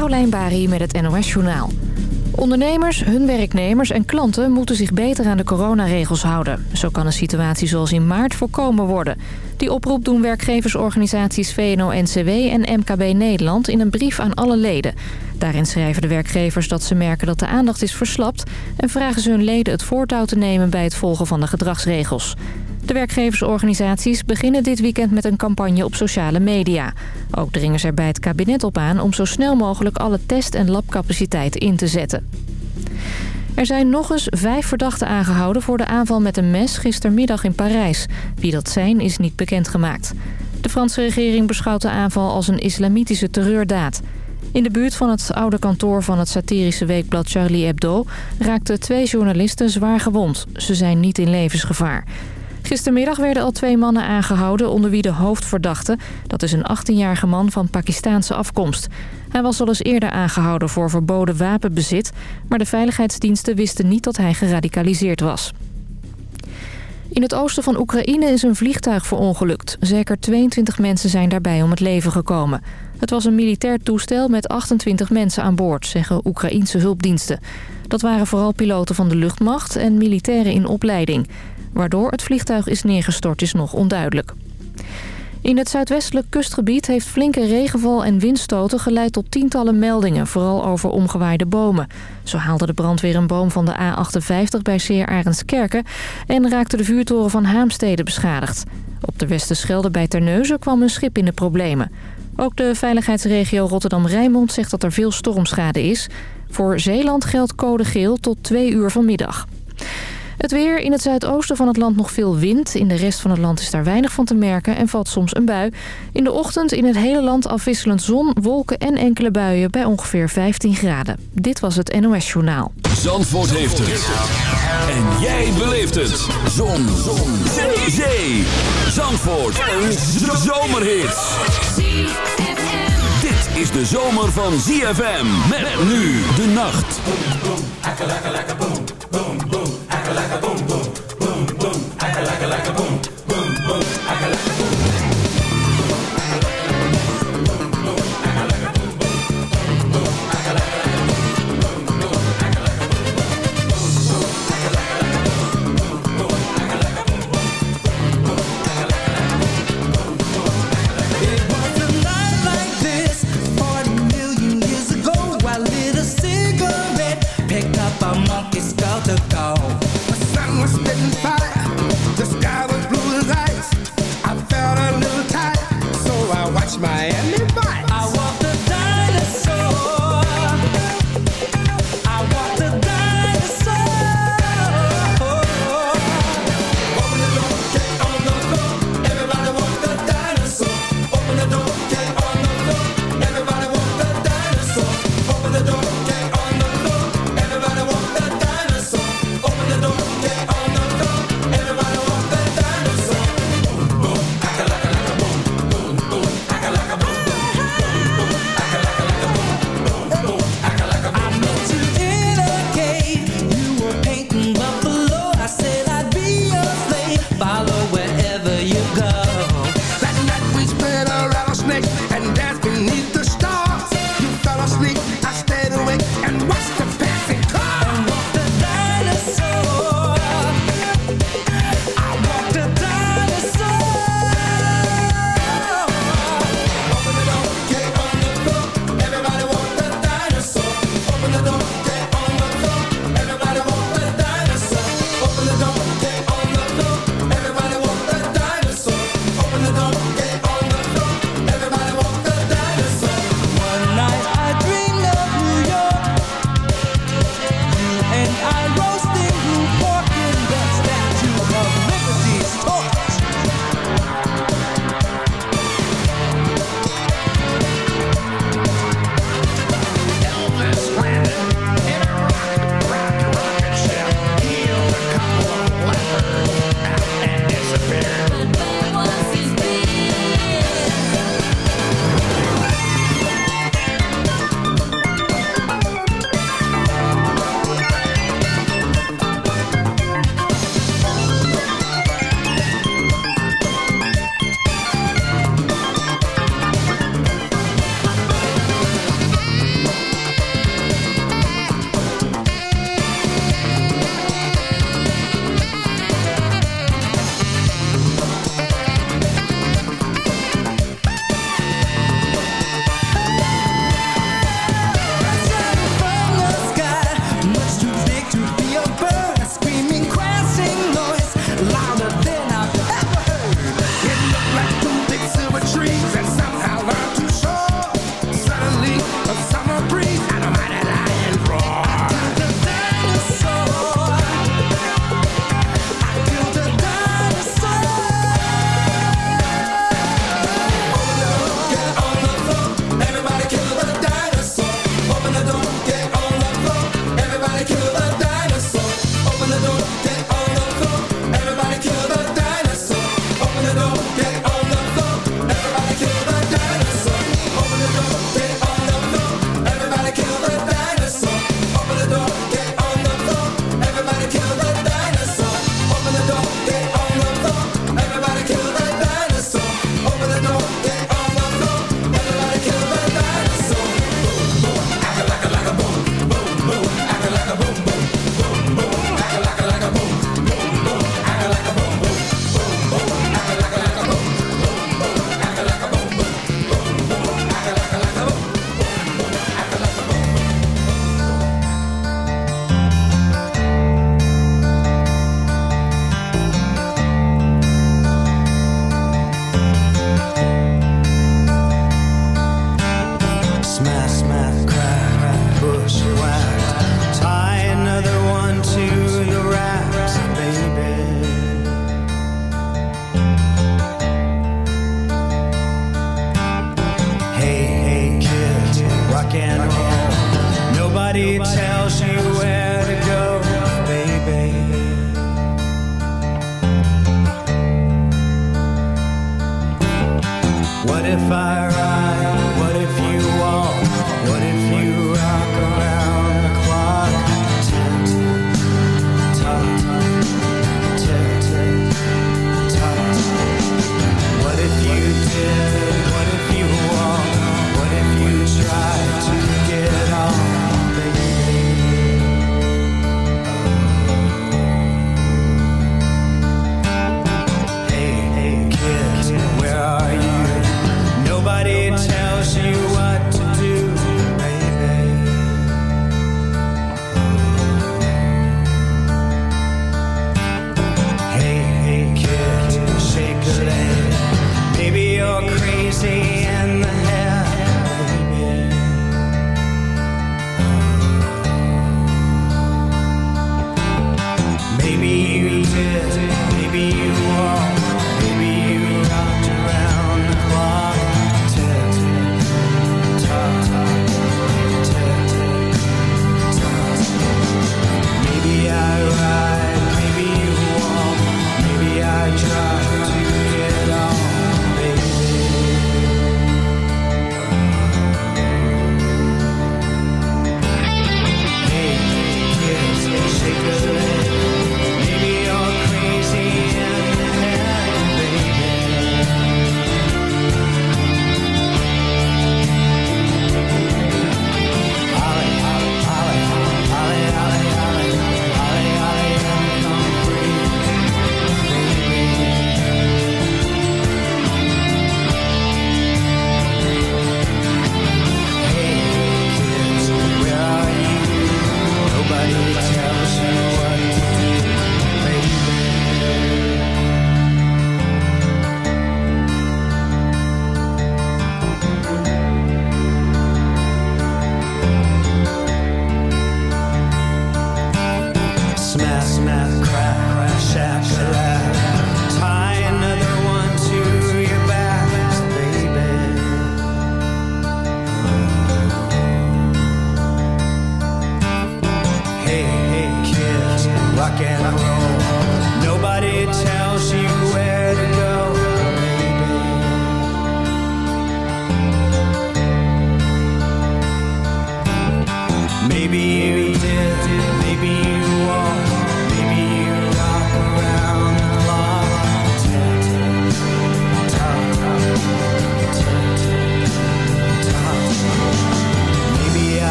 Carolijn Bari met het NOS Journaal. Ondernemers, hun werknemers en klanten moeten zich beter aan de coronaregels houden. Zo kan een situatie zoals in maart voorkomen worden. Die oproep doen werkgeversorganisaties VNO-NCW en MKB Nederland in een brief aan alle leden. Daarin schrijven de werkgevers dat ze merken dat de aandacht is verslapt... en vragen ze hun leden het voortouw te nemen bij het volgen van de gedragsregels. De werkgeversorganisaties beginnen dit weekend met een campagne op sociale media. Ook dringen ze er bij het kabinet op aan om zo snel mogelijk alle test- en labcapaciteit in te zetten. Er zijn nog eens vijf verdachten aangehouden voor de aanval met een mes gistermiddag in Parijs. Wie dat zijn is niet bekendgemaakt. De Franse regering beschouwt de aanval als een islamitische terreurdaad. In de buurt van het oude kantoor van het satirische weekblad Charlie Hebdo... raakten twee journalisten zwaar gewond. Ze zijn niet in levensgevaar. Gistermiddag werden al twee mannen aangehouden onder wie de hoofdverdachte. Dat is een 18-jarige man van Pakistaanse afkomst. Hij was al eens eerder aangehouden voor verboden wapenbezit... maar de veiligheidsdiensten wisten niet dat hij geradicaliseerd was. In het oosten van Oekraïne is een vliegtuig verongelukt. Zeker 22 mensen zijn daarbij om het leven gekomen. Het was een militair toestel met 28 mensen aan boord, zeggen Oekraïense hulpdiensten. Dat waren vooral piloten van de luchtmacht en militairen in opleiding. Waardoor het vliegtuig is neergestort is nog onduidelijk. In het zuidwestelijk kustgebied heeft flinke regenval en windstoten geleid tot tientallen meldingen, vooral over omgewaaide bomen. Zo haalde de brandweer een boom van de A58 bij Seer Arendskerken en raakte de vuurtoren van Haamstede beschadigd. Op de Westerschelde bij Terneuzen kwam een schip in de problemen. Ook de veiligheidsregio Rotterdam-Rijnmond zegt dat er veel stormschade is. Voor Zeeland geldt code geel tot twee uur vanmiddag. Het weer in het zuidoosten van het land nog veel wind. In de rest van het land is daar weinig van te merken en valt soms een bui. In de ochtend in het hele land afwisselend zon, wolken en enkele buien bij ongeveer 15 graden. Dit was het NOS Journaal. Zandvoort heeft het. En jij beleeft het. Zon. zon. Zee. Zee. Zandvoort. Een zomerhit. Dit is de zomer van ZFM. Met nu de nacht. like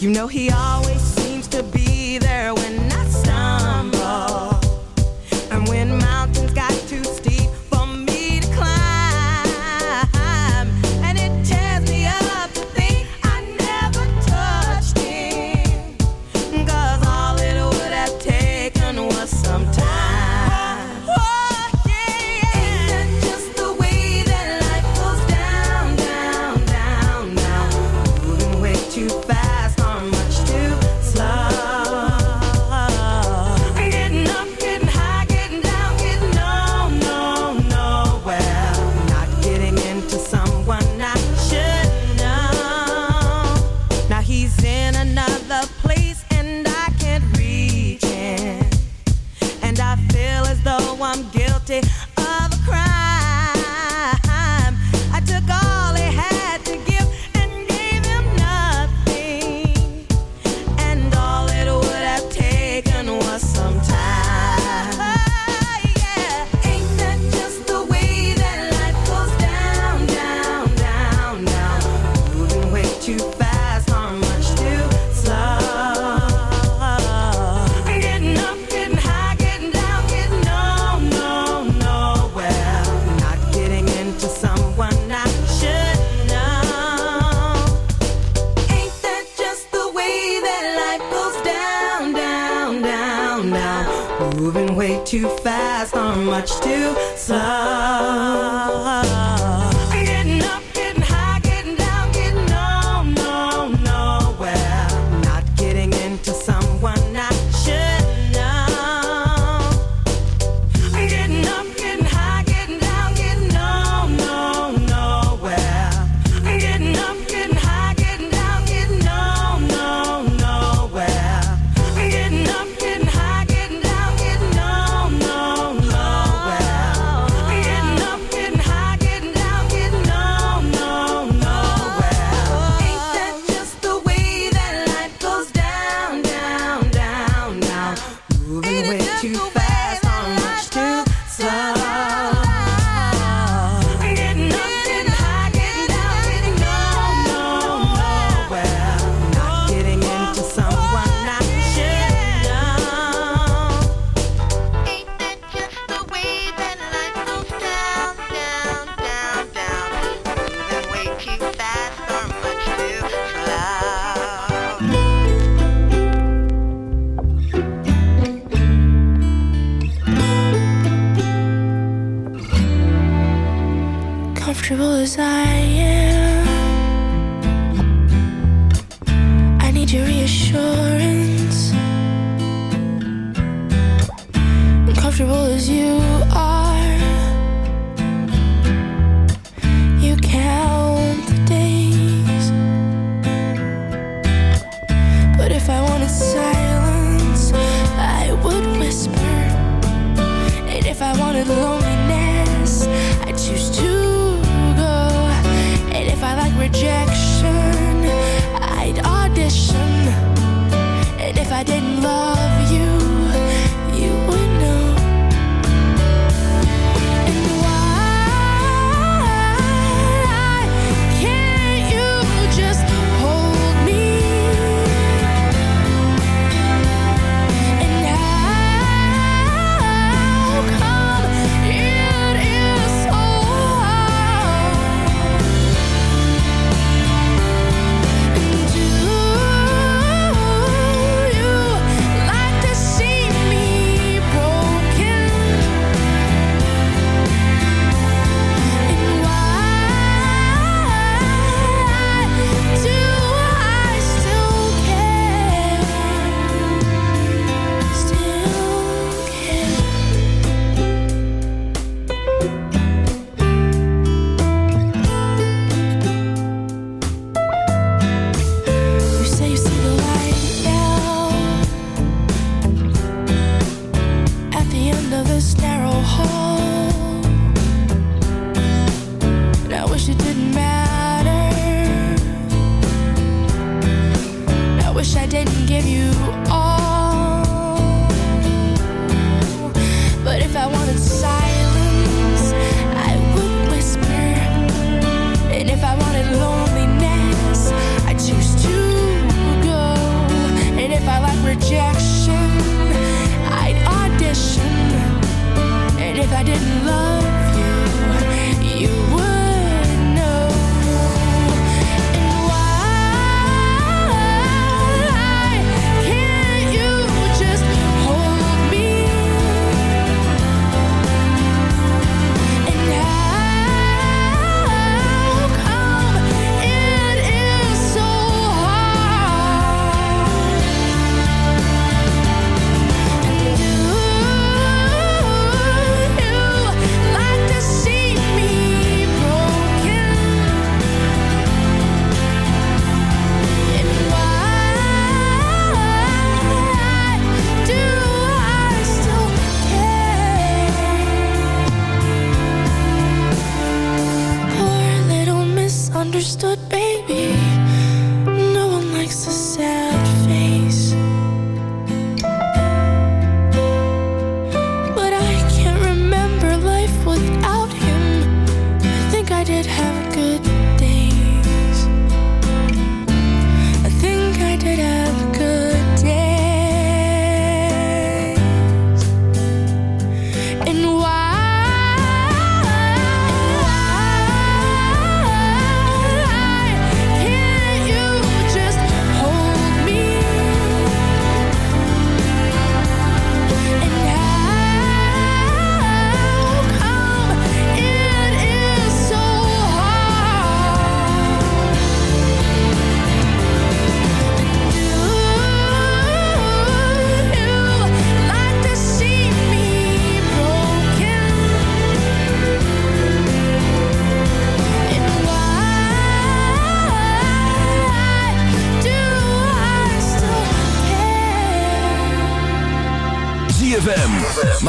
You know, he always seems to be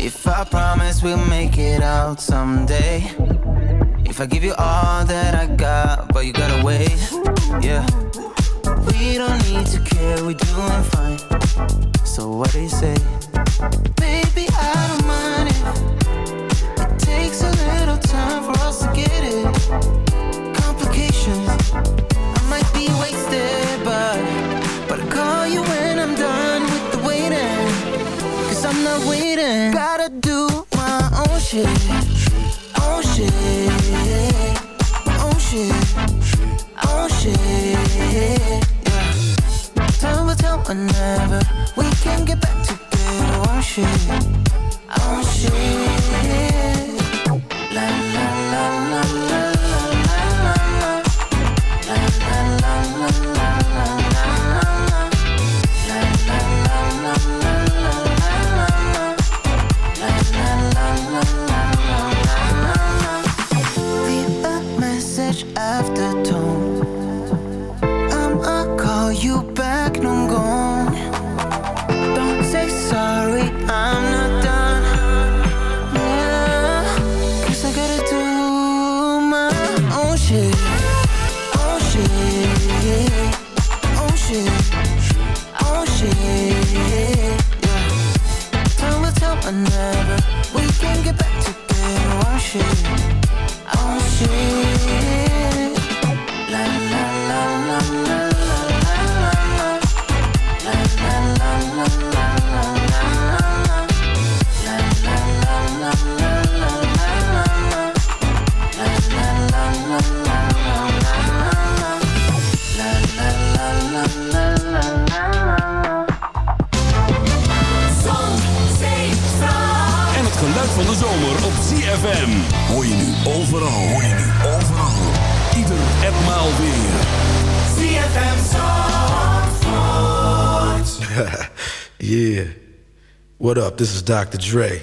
If I promise we'll make it out someday. If I give you all that I got, but you gotta wait, yeah. We don't need to care, we're doing fine. So what do you say? Baby, I don't mind it. it takes a little time for us to get it. Complications, I might be wasted, but. waiting Gotta do my own shit. Own shit. Own shit. Own shit. Yeah. Time will tell whenever We can get back together. Own shit. Own shit. Zomer op ZFM. Hoor je nu overal, hoor je nu overal. Ieder en maal weer. ZFM Zandvoort. Yeah. What up? This is Dr. Dre.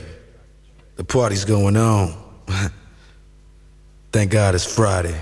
The party's going on. Thank God it's Friday.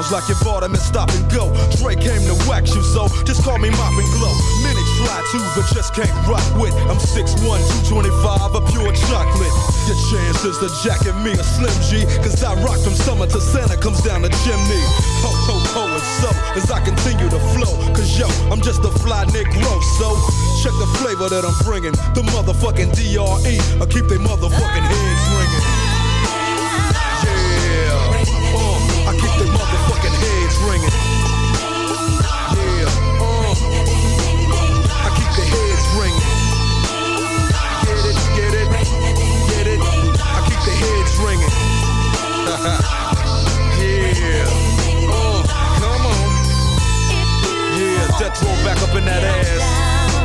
sounds like you bought and stop and go. Dre came to wax you, so just call me Mop and Glow. Many try to, but just can't rock with. I'm 6'1, 225, a pure chocolate. Your chances to jacket me a Slim G, cause I rock from summer to Santa comes down the chimney. Ho, ho, ho, and so, as I continue to flow, cause yo, I'm just a fly Negro, so check the flavor that I'm bringing. The motherfucking DRE, I keep they motherfucking heads ringing. Ringing. Yeah, uh, I keep the heads ringing. Get it, get it, get it. I keep the heads ringing. yeah, uh, come on. Yeah, back up in that ass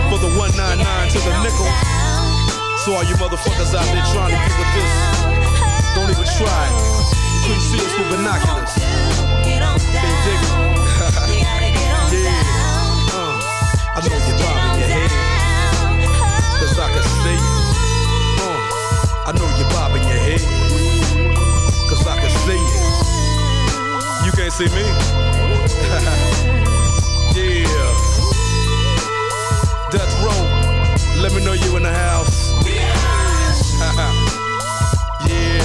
for the 199 to the nickel. So all you motherfuckers out there trying to get with this, don't even try. You couldn't see us with binoculars. Get on you dig it? down. You gotta get on Yeah. Uh, I know you're bobbing your head, cause I can see you. Uh, I know you're bobbing your head, cause I can see you. You can't see me? yeah. Death Row, let me know you in the house. yeah,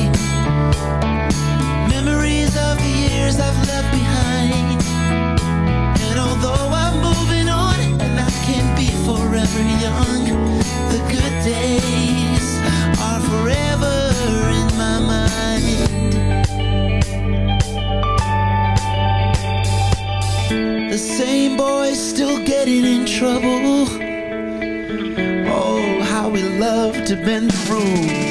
To bend the rules.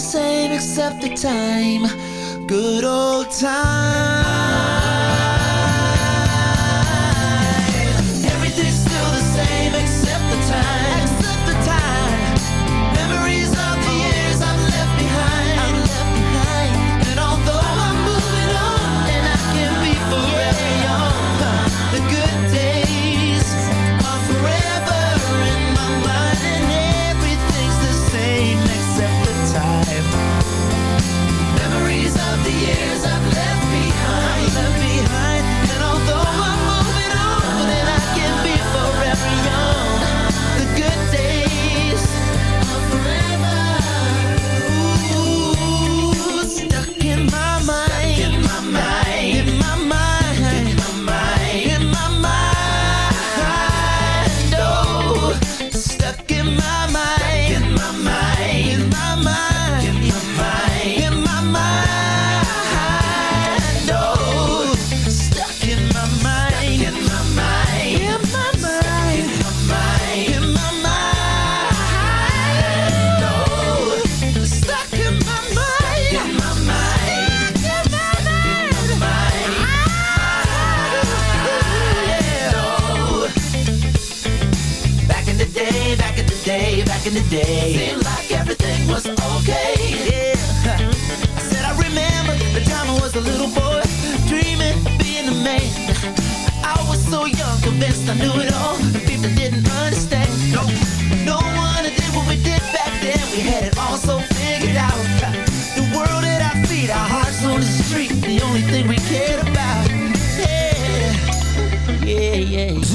same except the time. Good old time. Day. Seemed like everything was okay. Yeah. I said I remember the time I was a little boy, dreaming of being a man. I was so young, convinced I knew it all. And people didn't understand. No,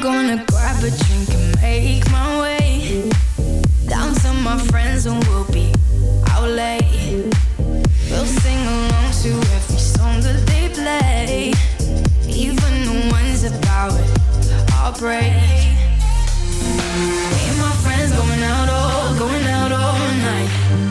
Gonna grab a drink and make my way down to my friends and we'll be out late. We'll sing along to every song that they play, even the ones about heartbreak. Me and my friends going out all, going out all night.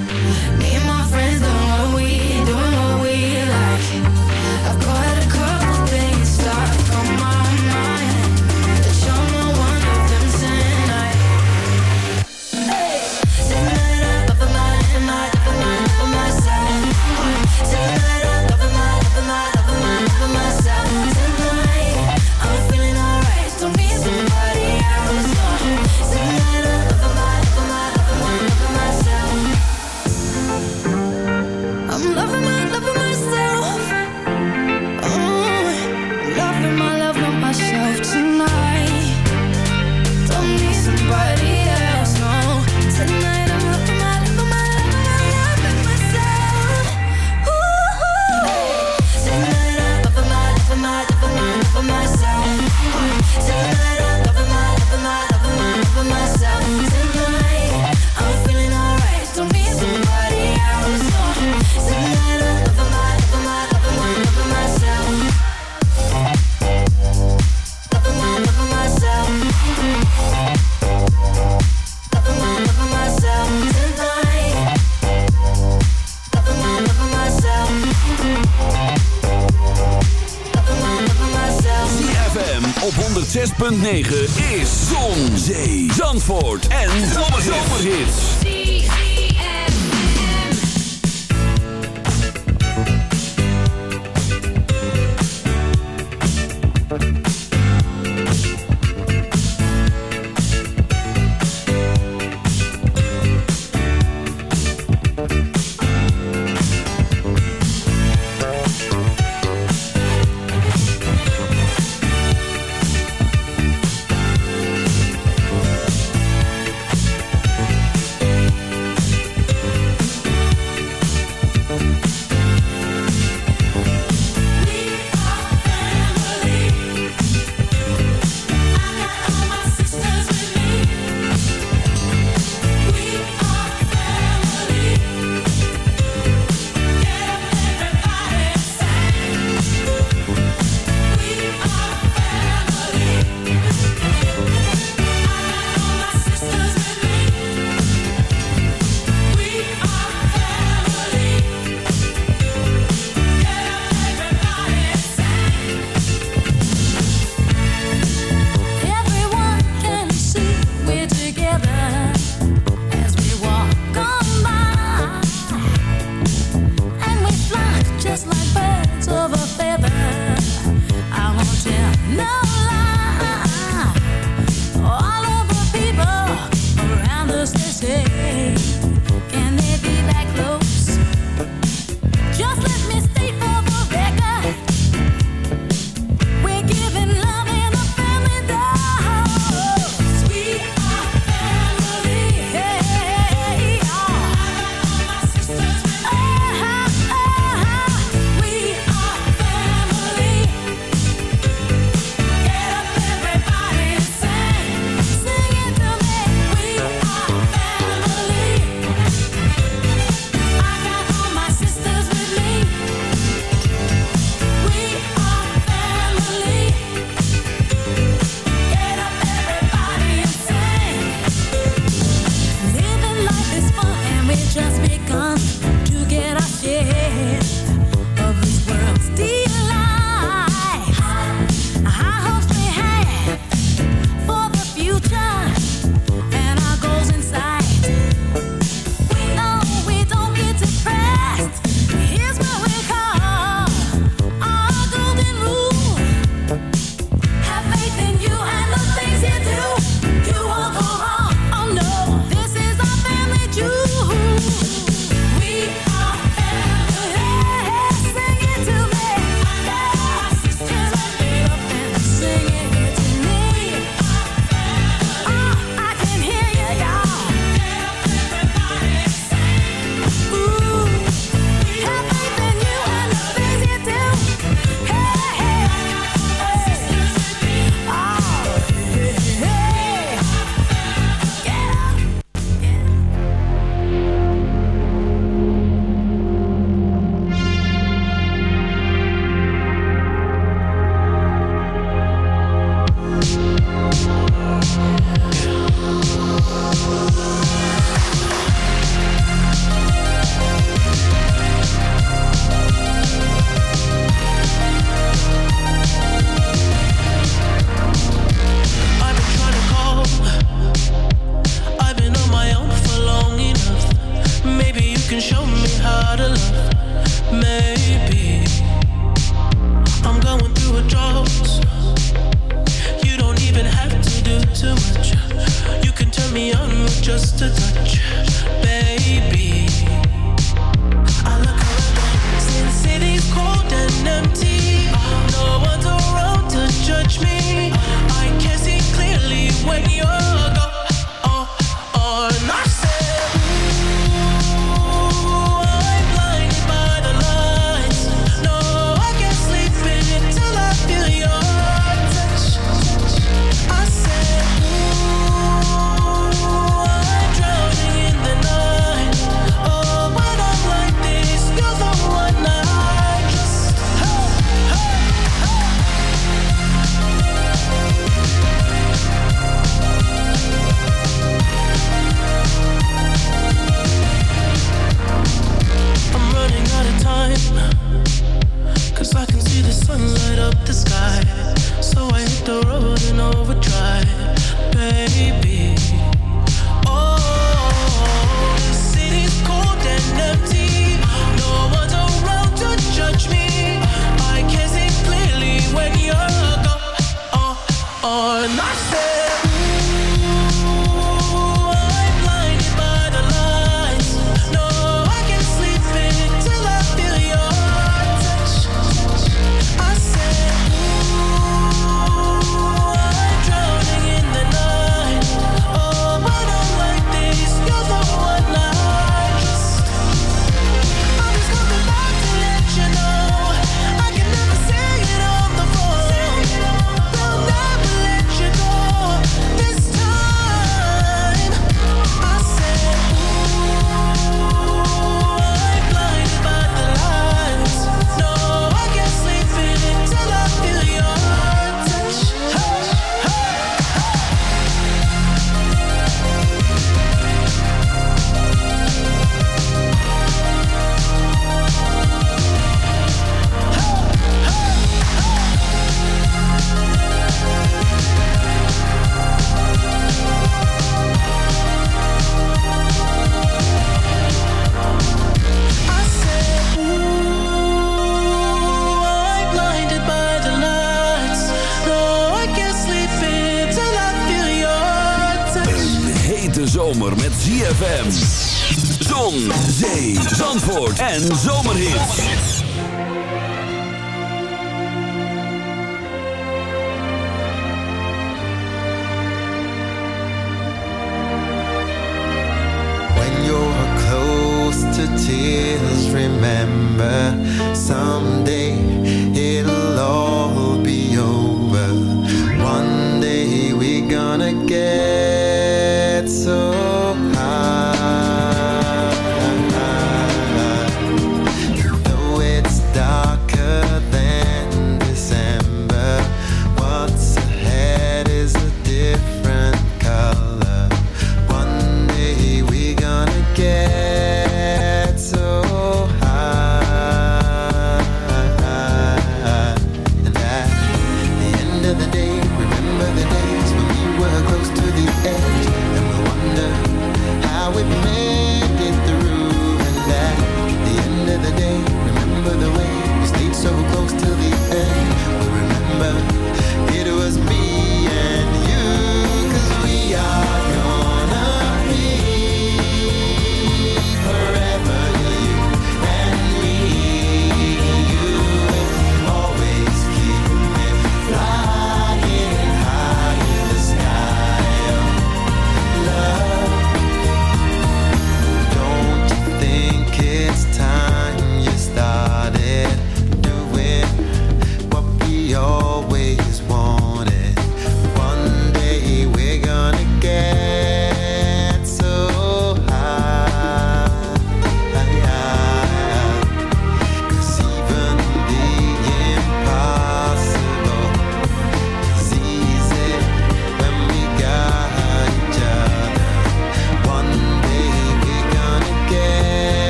Can show me how to love.